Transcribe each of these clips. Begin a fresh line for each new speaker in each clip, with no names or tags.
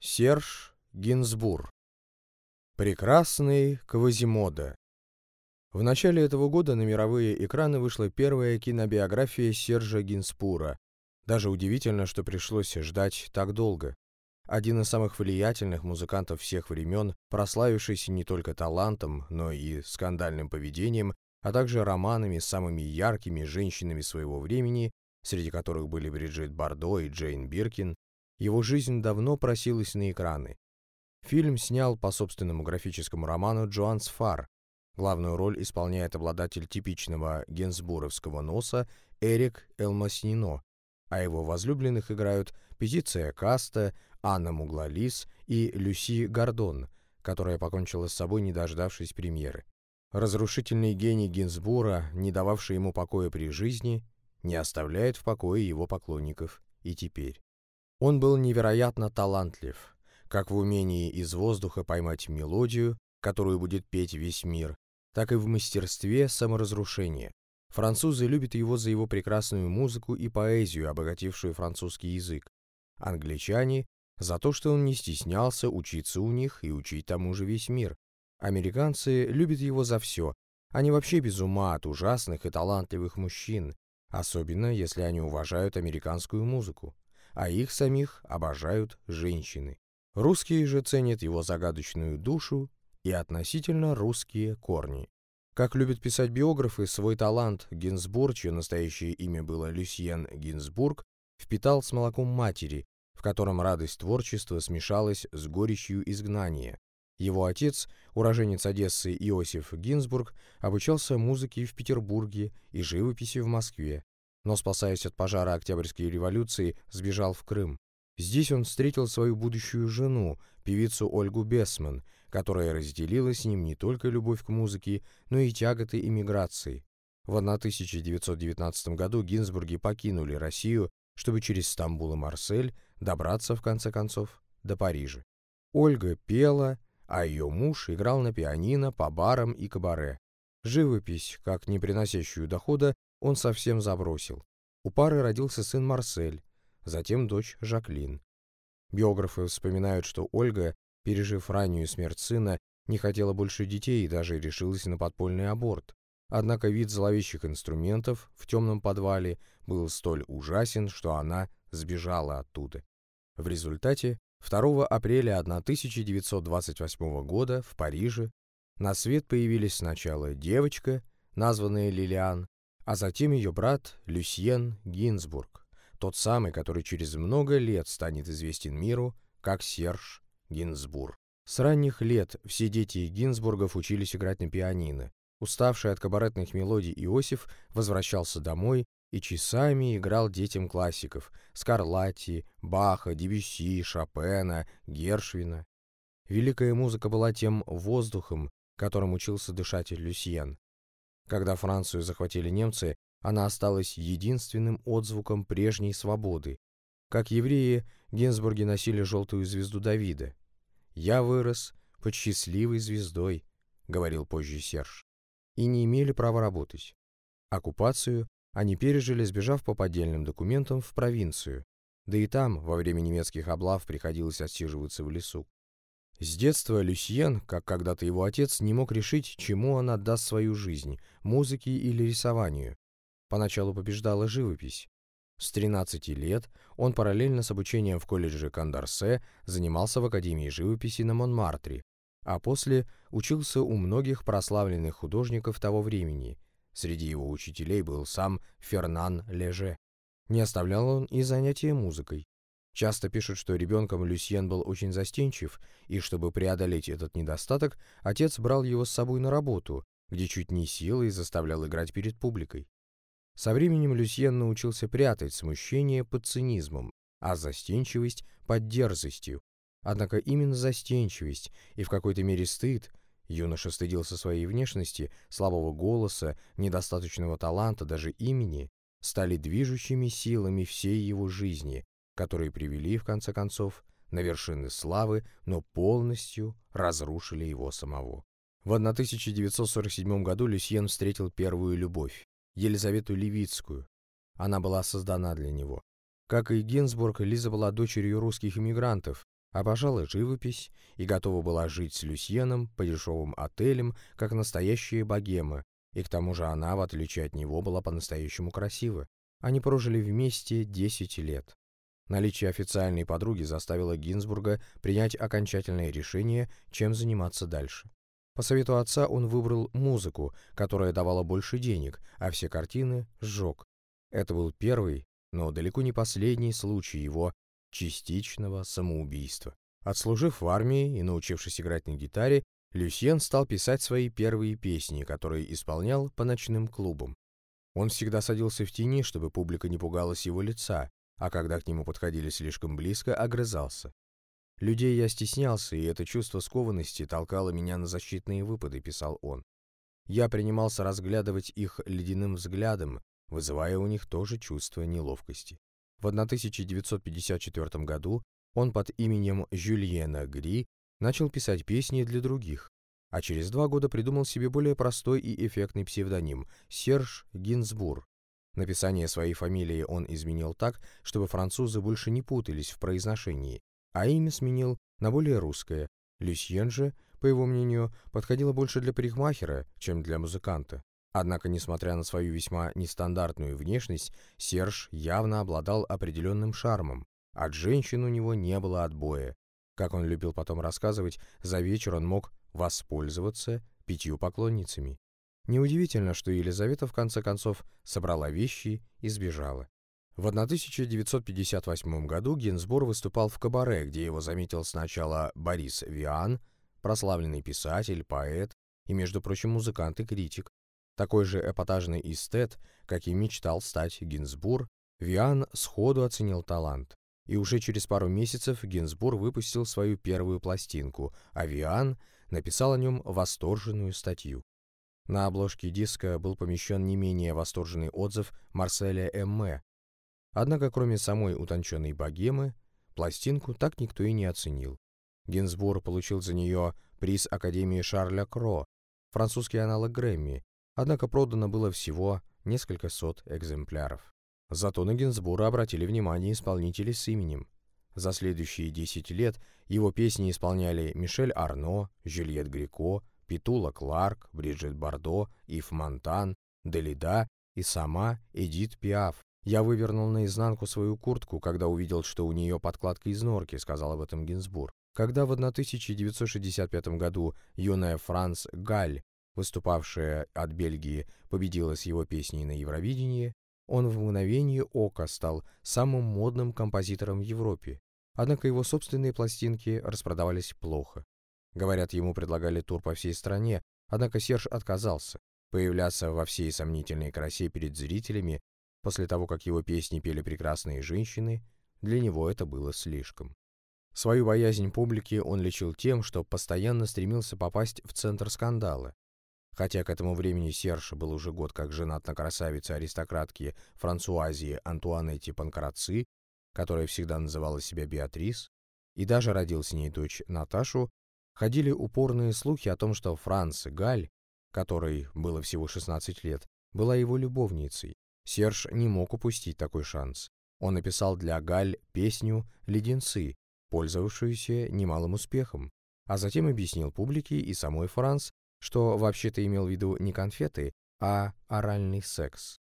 Серж Гинзбур. Прекрасный Квазимода. В начале этого года на мировые экраны вышла первая кинобиография Сержа Гинспура. Даже удивительно, что пришлось ждать так долго. Один из самых влиятельных музыкантов всех времен, прославившийся не только талантом, но и скандальным поведением, а также романами с самыми яркими женщинами своего времени, среди которых были Бриджит Бардо и Джейн Биркин, его жизнь давно просилась на экраны. Фильм снял по собственному графическому роману Джоан Сфар. Главную роль исполняет обладатель типичного генсбуровского носа Эрик Элмаснино, а его возлюбленных играют Петиция Каста, Анна Муглалис и Люси Гордон, которая покончила с собой, не дождавшись премьеры. Разрушительный гений Гинзбура, не дававший ему покоя при жизни, не оставляет в покое его поклонников и теперь. Он был невероятно талантлив, как в умении из воздуха поймать мелодию, которую будет петь весь мир, так и в мастерстве саморазрушения. Французы любят его за его прекрасную музыку и поэзию, обогатившую французский язык. Англичане — за то, что он не стеснялся учиться у них и учить тому же весь мир. Американцы любят его за все. Они вообще без ума от ужасных и талантливых мужчин, особенно если они уважают американскую музыку а их самих обожают женщины. Русские же ценят его загадочную душу и относительно русские корни. Как любят писать биографы, свой талант Гинзбург, чье настоящее имя было Люсьен Гинзбург, впитал с молоком матери, в котором радость творчества смешалась с горечью изгнания. Его отец, уроженец Одессы Иосиф Гинзбург, обучался музыке в Петербурге и живописи в Москве, но, спасаясь от пожара Октябрьской революции, сбежал в Крым. Здесь он встретил свою будущую жену, певицу Ольгу Бесман, которая разделила с ним не только любовь к музыке, но и тяготы иммиграции. В 1919 году Гинзбурги покинули Россию, чтобы через Стамбул и Марсель добраться, в конце концов, до Парижа. Ольга пела, а ее муж играл на пианино по барам и кабаре. Живопись, как не приносящую дохода, он совсем забросил. У пары родился сын Марсель, затем дочь Жаклин. Биографы вспоминают, что Ольга, пережив раннюю смерть сына, не хотела больше детей и даже решилась на подпольный аборт. Однако вид зловещих инструментов в темном подвале был столь ужасен, что она сбежала оттуда. В результате 2 апреля 1928 года в Париже на свет появились сначала девочка, названная Лилиан, а затем ее брат Люсьен Гинзбург, тот самый, который через много лет станет известен миру как Серж Гинзбург. С ранних лет все дети Гинзбургов учились играть на пианино. Уставший от кабаретных мелодий Иосиф возвращался домой и часами играл детям классиков – Скарлатти, Баха, Дебюсси, Шопена, Гершвина. Великая музыка была тем воздухом, которым учился дышать Люсьен. Когда Францию захватили немцы, она осталась единственным отзвуком прежней свободы. Как евреи, Генсбурги носили желтую звезду Давида. «Я вырос под счастливой звездой», — говорил позже Серж, и не имели права работать. Оккупацию они пережили, сбежав по поддельным документам в провинцию, да и там во время немецких облав приходилось отсиживаться в лесу. С детства Люсьен, как когда-то его отец, не мог решить, чему он отдаст свою жизнь – музыке или рисованию. Поначалу побеждала живопись. С 13 лет он параллельно с обучением в колледже Кандарсе занимался в Академии живописи на Монмартре, а после учился у многих прославленных художников того времени. Среди его учителей был сам Фернан Леже. Не оставлял он и занятия музыкой. Часто пишут, что ребенком Люсьен был очень застенчив, и чтобы преодолеть этот недостаток, отец брал его с собой на работу, где чуть не силой заставлял играть перед публикой. Со временем Люсьен научился прятать смущение под цинизмом, а застенчивость — под дерзостью. Однако именно застенчивость и в какой-то мере стыд Юноша стыдился своей внешности, слабого голоса, недостаточного таланта, даже имени, стали движущими силами всей его жизни, которые привели, в конце концов, на вершины славы, но полностью разрушили его самого. В 1947 году Люсьен встретил первую любовь, Елизавету Левицкую. Она была создана для него. Как и Гинзбург, Лиза была дочерью русских иммигрантов, обожала живопись и готова была жить с Люсьеном по дешевым отелям, как настоящая богема, и к тому же она, в отличие от него, была по-настоящему красива. Они прожили вместе 10 лет. Наличие официальной подруги заставило Гинзбурга принять окончательное решение, чем заниматься дальше. По совету отца он выбрал музыку, которая давала больше денег, а все картины сжег. Это был первый, но далеко не последний случай его частичного самоубийства. Отслужив в армии и научившись играть на гитаре, Люсьен стал писать свои первые песни, которые исполнял по ночным клубам. Он всегда садился в тени, чтобы публика не пугалась его лица, а когда к нему подходили слишком близко, огрызался. «Людей я стеснялся, и это чувство скованности толкало меня на защитные выпады», — писал он. «Я принимался разглядывать их ледяным взглядом, вызывая у них тоже чувство неловкости. В 1954 году он под именем Жюльена Гри начал писать песни для других, а через два года придумал себе более простой и эффектный псевдоним – Серж Гинзбур. Написание своей фамилии он изменил так, чтобы французы больше не путались в произношении, а имя сменил на более русское. Люсьен же, по его мнению, подходило больше для парикмахера, чем для музыканта. Однако, несмотря на свою весьма нестандартную внешность, Серж явно обладал определенным шармом. От женщин у него не было отбоя. Как он любил потом рассказывать, за вечер он мог воспользоваться пятью поклонницами. Неудивительно, что Елизавета в конце концов собрала вещи и сбежала. В 1958 году Гинзбур выступал в кабаре, где его заметил сначала Борис Виан, прославленный писатель, поэт и, между прочим, музыкант и критик, такой же эпатажный эстет, как и мечтал стать Гинзбур, Виан сходу оценил талант. И уже через пару месяцев Гинзбур выпустил свою первую пластинку, а Виан написал о нем восторженную статью. На обложке диска был помещен не менее восторженный отзыв Марселя Эмме. Однако, кроме самой утонченной богемы, пластинку так никто и не оценил. Гинзбур получил за нее приз Академии Шарля Кро, французский аналог Грэмми, однако продано было всего несколько сот экземпляров. Зато на Гинзбура обратили внимание исполнители с именем. За следующие 10 лет его песни исполняли Мишель Арно, Жюльет Грико, Питула Кларк, Бриджит Бардо, Ив Монтан, Делида и сама Эдит Пиаф. «Я вывернул наизнанку свою куртку, когда увидел, что у нее подкладка из норки», — сказал об этом Гинзбур. Когда в 1965 году юная Франц Галь выступавшая от Бельгии, победила с его песней на Евровидении, он в мгновение ока стал самым модным композитором в Европе. Однако его собственные пластинки распродавались плохо. Говорят, ему предлагали тур по всей стране, однако Серж отказался. Появляться во всей сомнительной красе перед зрителями после того, как его песни пели прекрасные женщины, для него это было слишком. Свою боязнь публики он лечил тем, что постоянно стремился попасть в центр скандала. Хотя к этому времени Серж был уже год как женат на красавице-аристократке Франсуазии Антуанетте Панкраци, которая всегда называла себя Беатрис, и даже родил с ней дочь Наташу, ходили упорные слухи о том, что Франц Галь, которой было всего 16 лет, была его любовницей. Серж не мог упустить такой шанс. Он написал для Галь песню «Леденцы», пользовавшуюся немалым успехом, а затем объяснил публике и самой Франц, что вообще-то имел в виду не конфеты, а оральный секс.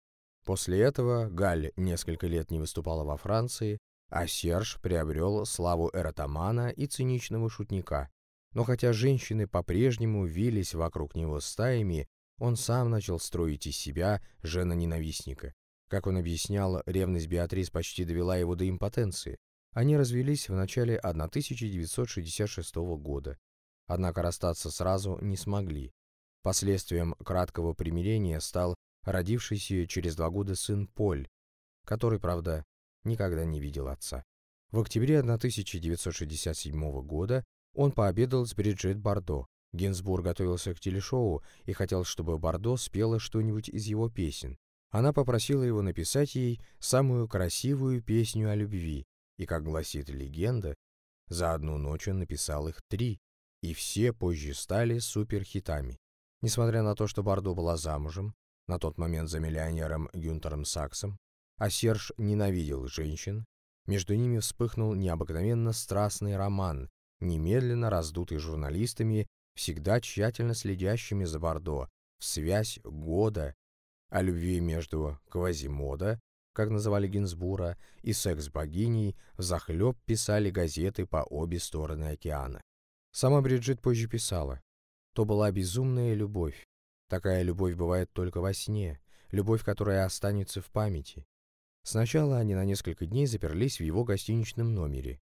После этого Галь несколько лет не выступала во Франции, а Серж приобрел славу эротомана и циничного шутника. Но хотя женщины по-прежнему вились вокруг него стаями, он сам начал строить из себя жена-ненавистника. Как он объяснял, ревность Беатрис почти довела его до импотенции. Они развелись в начале 1966 года. Однако расстаться сразу не смогли. Последствием краткого примирения стал родившийся через два года сын Поль, который, правда, никогда не видел отца. В октябре 1967 года он пообедал с Бриджит Бардо. Гинзбург готовился к телешоу и хотел, чтобы Бардо спела что-нибудь из его песен. Она попросила его написать ей самую красивую песню о любви, и, как гласит легенда, за одну ночь он написал их три и все позже стали суперхитами. Несмотря на то, что Бардо была замужем, на тот момент за миллионером Гюнтером Саксом, а Серж ненавидел женщин, Между ними вспыхнул необыкновенно страстный роман, немедленно раздутый журналистами, всегда тщательно следящими за Бордо, в связь года, о любви между Квазимода, как называли Гинзбура, и секс-богиней взахлеб писали газеты по обе стороны океана. Сама Бриджит позже писала, «То была безумная любовь. Такая любовь бывает только во сне, любовь, которая останется в памяти. Сначала они на несколько дней заперлись в его гостиничном номере,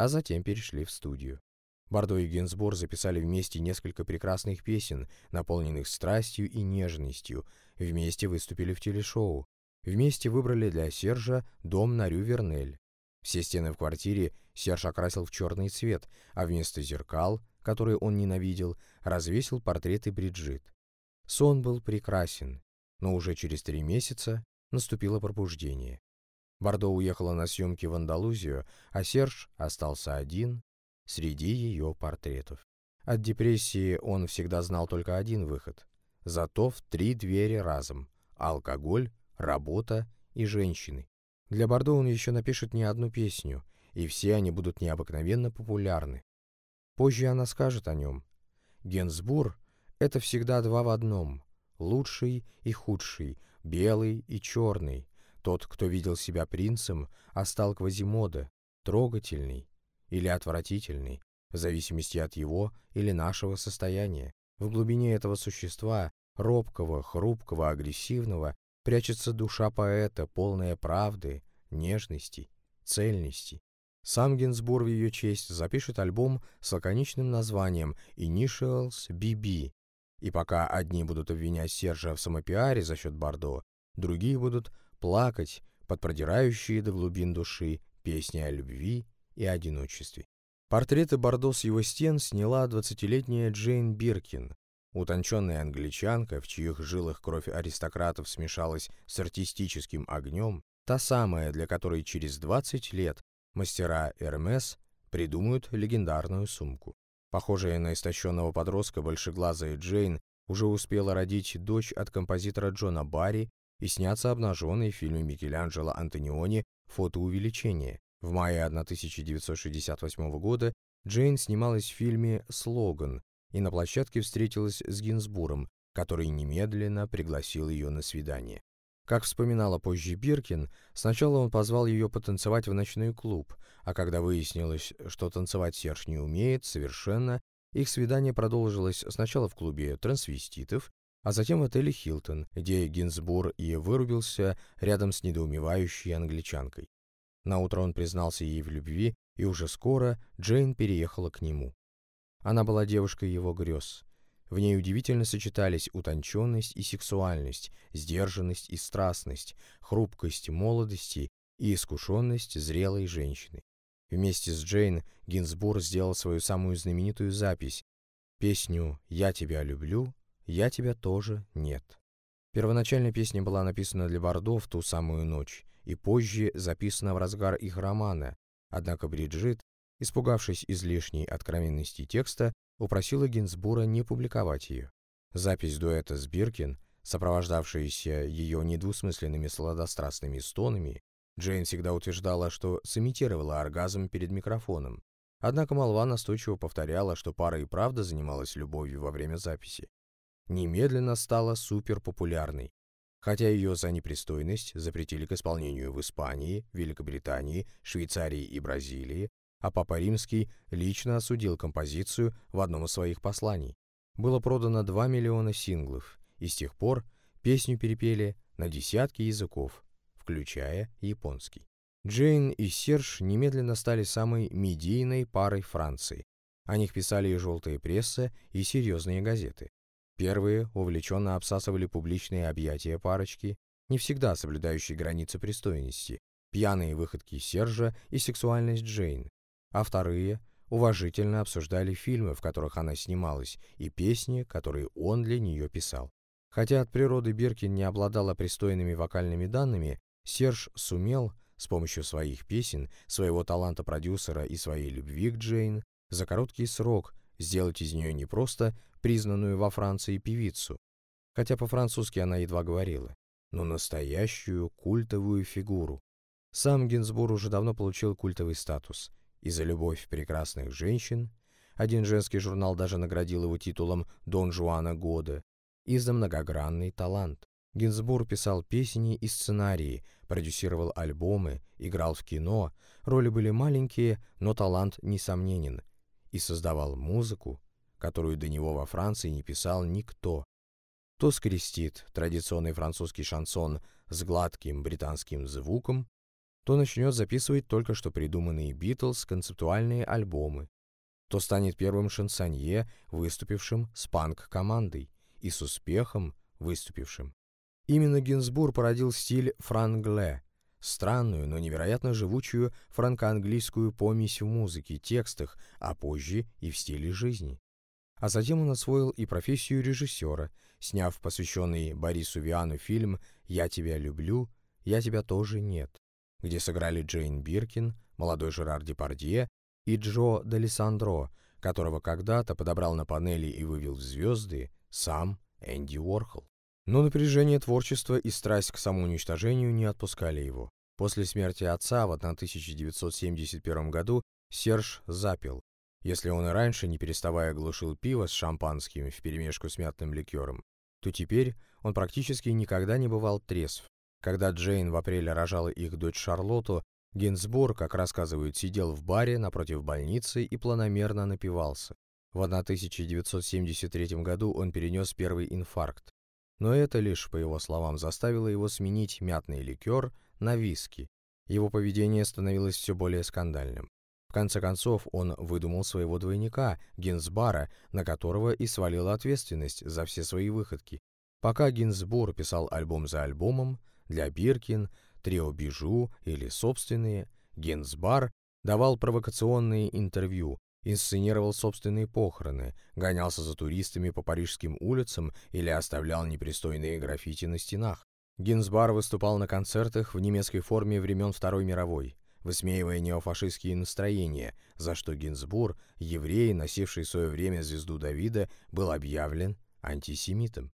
а затем перешли в студию. Бардо и Гинзбур записали вместе несколько прекрасных песен, наполненных страстью и нежностью, вместе выступили в телешоу, вместе выбрали для Сержа дом на Рю-Вернель. Все стены в квартире Серж окрасил в черный цвет, а вместо зеркал, которые он ненавидел, развесил портреты Бриджит. Сон был прекрасен, но уже через три месяца наступило пробуждение. Бардо уехала на съемки в Андалузию, а Серж остался один среди ее портретов. От депрессии он всегда знал только один выход. Зато в три двери разом – алкоголь, работа и женщины. Для Бардо он еще напишет не одну песню, и все они будут необыкновенно популярны. Позже она скажет о нем. Генсбур – это всегда два в одном – лучший и худший, белый и черный. Тот, кто видел себя принцем, а стал Квазимода, трогательный или отвратительный, в зависимости от его или нашего состояния. В глубине этого существа, робкого, хрупкого, агрессивного, прячется душа поэта, полная правды, нежности, цельности. Сам Гинзбур в ее честь запишет альбом с лаконичным названием «Initials BB», и пока одни будут обвинять Сержа в самопиаре за счет Бордо, другие будут плакать под продирающие до глубин души песни о любви и одиночестве. Портреты Бордо с его стен сняла двадцатилетняя Джейн Биркин, утонченная англичанка, в чьих жилах кровь аристократов смешалась с артистическим огнем, та самая, для которой через 20 лет мастера Эрмес придумают легендарную сумку. Похожая на истощенного подростка большеглазая Джейн уже успела родить дочь от композитора Джона Барри и сняться обнаженной в фильме Микеланджело Антониони «Фотоувеличение». В мае 1968 года Джейн снималась в фильме «Слоган» и на площадке встретилась с Гинзбуром, который немедленно пригласил ее на свидание. Как вспоминала позже Биркин, сначала он позвал ее потанцевать в ночной клуб, а когда выяснилось, что танцевать Серж не умеет совершенно, их свидание продолжилось сначала в клубе трансвеститов, а затем в отеле «Хилтон», где Гинзбур и вырубился рядом с недоумевающей англичанкой. Наутро он признался ей в любви, и уже скоро Джейн переехала к нему. Она была девушкой его грез. В ней удивительно сочетались утонченность и сексуальность, сдержанность и страстность, хрупкость молодости и искушенность зрелой женщины. Вместе с Джейн Гинзбур сделал свою самую знаменитую запись, песню «Я тебя люблю, я тебя тоже нет». Первоначально песня была написана для Бордо в ту самую ночь и позже записана в разгар их романа, однако Бриджит, испугавшись излишней откровенности текста, упросила Гинзбура не публиковать ее. Запись дуэта с Биркин, сопровождавшаяся ее недвусмысленными сладострастными стонами, Джейн всегда утверждала, что сымитировала оргазм перед микрофоном. Однако молва настойчиво повторяла, что пара и правда занималась любовью во время записи. Немедленно стала суперпопулярной. Хотя ее за непристойность запретили к исполнению в Испании, Великобритании, Швейцарии и Бразилии, а Папа Римский лично осудил композицию в одном из своих посланий. Было продано 2 миллиона синглов, и с тех пор песню перепели на десятки языков, включая японский. Джейн и Серж немедленно стали самой медийной парой Франции. О них писали и желтая пресса, и серьезные газеты. Первые увлеченно обсасывали публичные объятия парочки, не всегда соблюдающие границы пристойности, пьяные выходки Сержа и сексуальность Джейн, а вторые уважительно обсуждали фильмы, в которых она снималась, и песни, которые он для нее писал. Хотя от природы Биркин не обладала пристойными вокальными данными, Серж сумел, с помощью своих песен, своего таланта продюсера и своей любви к Джейн, за короткий срок сделать из нее не просто признанную во Франции певицу, хотя по-французски она едва говорила, но настоящую культовую фигуру, Сам Гинзбур уже давно получил культовый статус. И за любовь прекрасных женщин, один женский журнал даже наградил его титулом «Дон Жуана года», и за многогранный талант. Гинзбур писал песни и сценарии, продюсировал альбомы, играл в кино, роли были маленькие, но талант несомненен, и создавал музыку, которую до него во Франции не писал никто. То скрестит традиционный французский шансон с гладким британским звуком, то начнет записывать только что придуманные Битлз концептуальные альбомы, то станет первым шансонье, выступившим с панк-командой, и с успехом выступившим. Именно Гинзбур породил стиль франгле, странную, но невероятно живучую франко-английскую помесь в музыке, текстах, а позже и в стиле жизни. А затем он освоил и профессию режиссера, сняв посвященный Борису Виану фильм «Я тебя люблю, я тебя тоже нет», где сыграли Джейн Биркин, молодой Жерар Депардье и Джо Делисандро, которого когда-то подобрал на панели и вывел в звезды сам Энди Уорхол. Но напряжение творчества и страсть к самоуничтожению не отпускали его. После смерти отца в 1971 году Серж запил. Если он и раньше, не переставая, глушил пиво с шампанским вперемешку с мятным ликером, то теперь он практически никогда не бывал трезв. Когда Джейн в апреле рожала их дочь Шарлотту, Гинзбург, как рассказывают, сидел в баре напротив больницы и планомерно напивался. В 1973 году он перенес первый инфаркт. Но это лишь, по его словам, заставило его сменить мятный ликер на виски. Его поведение становилось все более скандальным. В конце концов, он выдумал своего двойника, Гинзбара, на которого и свалил ответственность за все свои выходки. Пока Гинзбур писал альбом за альбомом, для Биркин, Трио Бижу или собственные, Гинзбар давал провокационные интервью, инсценировал собственные похороны, гонялся за туристами по парижским улицам или оставлял непристойные граффити на стенах. Гинзбар выступал на концертах в немецкой форме времен Второй мировой, высмеивая неофашистские настроения, за что Гинзбур, еврей, носивший в свое время звезду Давида, был объявлен антисемитом.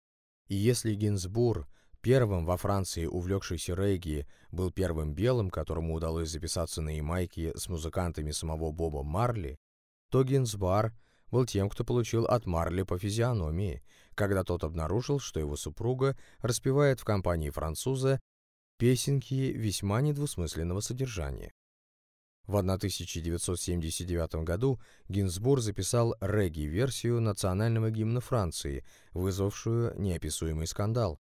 И если Гинзбур, первым во Франции увлекшийся регги, был первым белым, которому удалось записаться на Ямайке с музыкантами самого Боба Марли, то Гинзбар был тем, кто получил от Марли по физиономии, когда тот обнаружил, что его супруга распевает в компании француза песенки весьма недвусмысленного содержания. В 1979 году Гинзбур записал регги-версию национального гимна Франции, вызвавшую неописуемый скандал.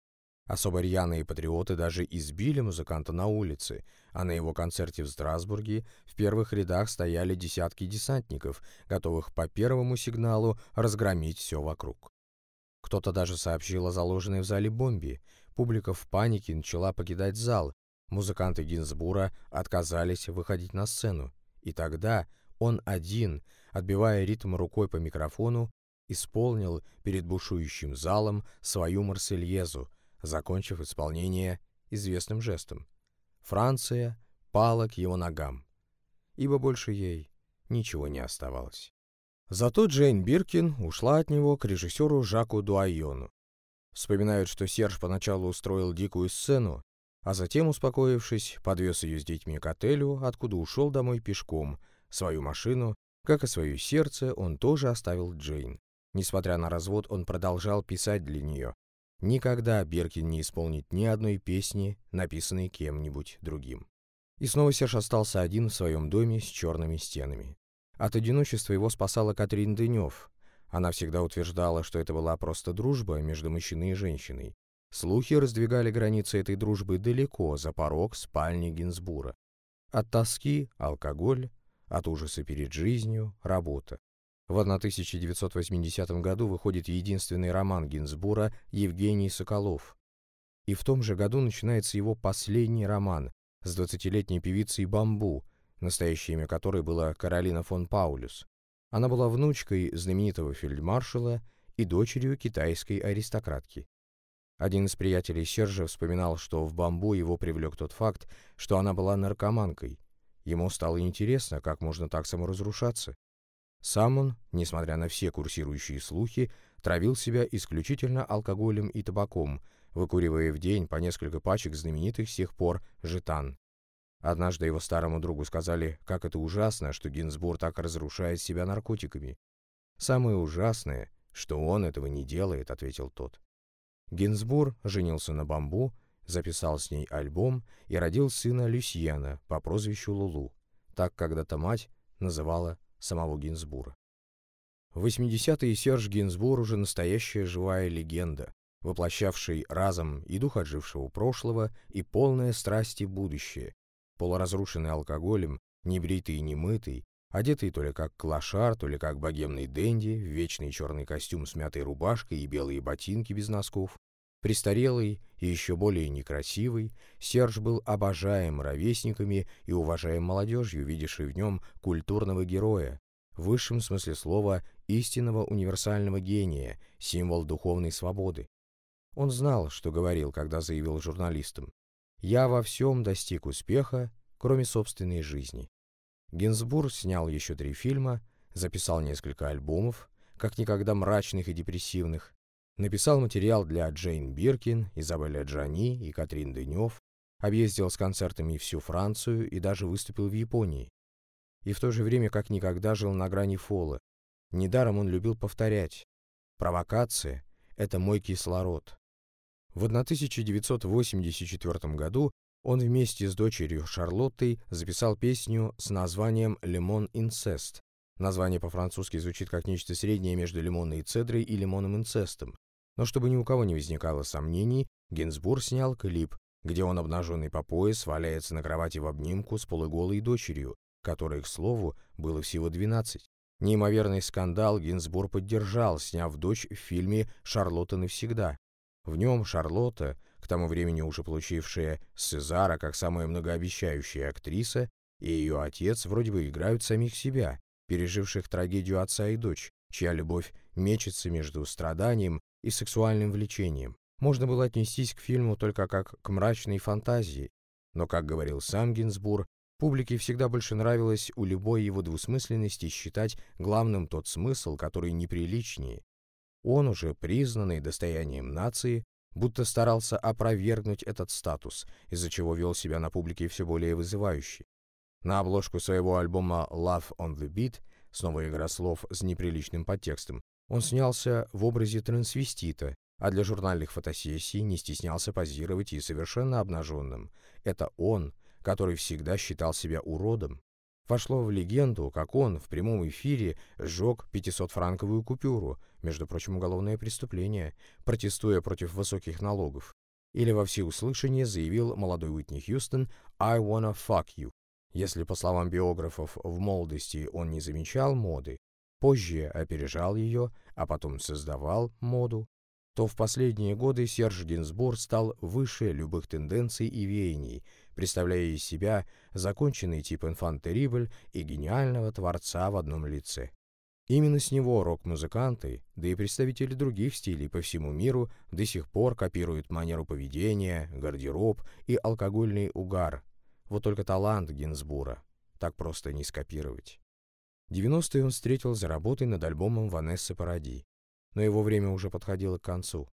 Особо рьяные патриоты даже избили музыканта на улице, а на его концерте в Страсбурге в первых рядах стояли десятки десантников, готовых по первому сигналу разгромить все вокруг. Кто-то даже сообщил о заложенной в зале бомбе. Публика в панике начала покидать зал. Музыканты Гинзбура отказались выходить на сцену. И тогда он один, отбивая ритм рукой по микрофону, исполнил перед бушующим залом свою Марсельезу, закончив исполнение известным жестом. Франция пала к его ногам, ибо больше ей ничего не оставалось. Зато Джейн Биркин ушла от него к режиссеру Жаку Дуайону. Вспоминают, что Серж поначалу устроил дикую сцену, а затем, успокоившись, подвез ее с детьми к отелю, откуда ушел домой пешком. Свою машину, как и свое сердце, он тоже оставил Джейн. Несмотря на развод, он продолжал писать для нее, Никогда Беркин не исполнит ни одной песни, написанной кем-нибудь другим. И снова Серж остался один в своем доме с черными стенами. От одиночества его спасала Катрин Дынев. Она всегда утверждала, что это была просто дружба между мужчиной и женщиной. Слухи раздвигали границы этой дружбы далеко за порог спальни Гинзбура. От тоски – алкоголь, от ужаса перед жизнью – работа. В 1980 году выходит единственный роман Гинзбура «Евгений Соколов». И в том же году начинается его последний роман с 20-летней певицей «Бамбу», настоящее имя которой было Каролина фон Паулюс. Она была внучкой знаменитого фельдмаршала и дочерью китайской аристократки. Один из приятелей Сержа вспоминал, что в «Бамбу» его привлек тот факт, что она была наркоманкой. Ему стало интересно, как можно так саморазрушаться. Сам он, несмотря на все курсирующие слухи, травил себя исключительно алкоголем и табаком, выкуривая в день по несколько пачек знаменитых с тех пор жетан. Однажды его старому другу сказали, как это ужасно, что Гинзбур так разрушает себя наркотиками. «Самое ужасное, что он этого не делает», — ответил тот. Гинзбур женился на Бамбу, записал с ней альбом и родил сына Люсьена по прозвищу Лулу, так когда-то мать называла самого Гинзбура. В 80-е Серж Гинзбур уже настоящая живая легенда, воплощавший разом и дух отжившего прошлого, и полное страсти будущее, полуразрушенный алкоголем, небритый и немытый, одетый то ли как клошар, то ли как богемный денди, в вечный черный костюм с мятой рубашкой и белые ботинки без носков, Престарелый и еще более некрасивый, Серж был обожаем ровесниками и уважаем молодежью, видевшей в нем культурного героя, в высшем смысле слова истинного универсального гения, символ духовной свободы. Он знал, что говорил, когда заявил журналистам. «Я во всем достиг успеха, кроме собственной жизни». Гинзбург снял еще три фильма, записал несколько альбомов, как никогда мрачных и депрессивных, Написал материал для Джейн Биркин, Изабелля Джани и Катрин Дынев, объездил с концертами всю Францию и даже выступил в Японии. И в то же время как никогда жил на грани фола. Недаром он любил повторять «Провокация — это мой кислород». В 1984 году он вместе с дочерью Шарлоттой записал песню с названием «Лимон инцест». Название по-французски звучит как нечто среднее между лимонной цедрой и лимонным инцестом. Но чтобы ни у кого не возникало сомнений, Гинзбург снял клип, где он обнаженный по пояс валяется на кровати в обнимку с полуголой дочерью, которой, к слову, было всего 12. Неимоверный скандал Гинзбург поддержал, сняв дочь в фильме «Шарлотта навсегда». В нем Шарлотта, к тому времени уже получившая Сезара как самая многообещающая актриса, и ее отец вроде бы играют самих себя, переживших трагедию отца и дочь, чья любовь мечется между страданием и сексуальным влечением. Можно было отнестись к фильму только как к мрачной фантазии, но, как говорил сам Гинзбург, публике всегда больше нравилось у любой его двусмысленности считать главным тот смысл, который неприличнее. Он, уже признанный достоянием нации, будто старался опровергнуть этот статус, из-за чего вел себя на публике все более вызывающе. На обложку своего альбома «Love on the Beat» снова игра слов с неприличным подтекстом, он снялся в образе трансвестита, а для журнальных фотосессий не стеснялся позировать и совершенно обнаженным. Это он, который всегда считал себя уродом. Вошло в легенду, как он в прямом эфире сжег 500-франковую купюру, между прочим, уголовное преступление, протестуя против высоких налогов. Или во всеуслышание заявил молодой Уитни Хьюстон «I wanna fuck you». Если, по словам биографов, в молодости он не замечал моды, позже опережал ее, а потом создавал моду, то в последние годы Серж Гинзбург стал выше любых тенденций и веяний, представляя из себя законченный тип инфантерибль и гениального творца в одном лице. Именно с него рок-музыканты, да и представители других стилей по всему миру до сих пор копируют манеру поведения, гардероб и алкогольный угар. Вот только талант Гинзбура так просто не скопировать. 90-е он встретил за работой над альбомом Ванессы Паради, но его время уже подходило к концу.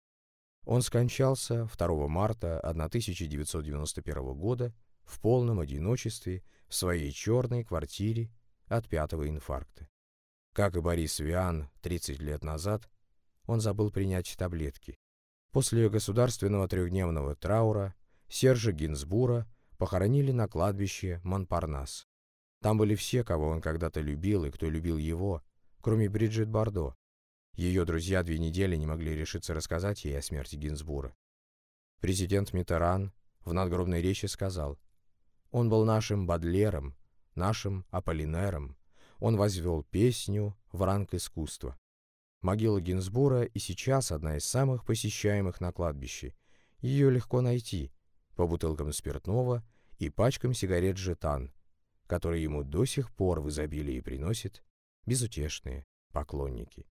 Он скончался 2 марта 1991 года в полном одиночестве в своей черной квартире от пятого инфаркта. Как и Борис Виан 30 лет назад, он забыл принять таблетки. После государственного трехдневного траура Сержа Гинзбура похоронили на кладбище Монпарнас. Там были все, кого он когда-то любил и кто любил его, кроме Бриджит Бардо. Ее друзья две недели не могли решиться рассказать ей о смерти Гинзбура. Президент Митеран в надгробной речи сказал, «Он был нашим Бадлером, нашим Аполлинером. Он возвел песню в ранг искусства». Могила Гинзбура и сейчас одна из самых посещаемых на кладбище. Ее легко найти по бутылкам спиртного и пачкам сигарет «Жетан», который ему до сих пор в изобилии приносит безутешные поклонники.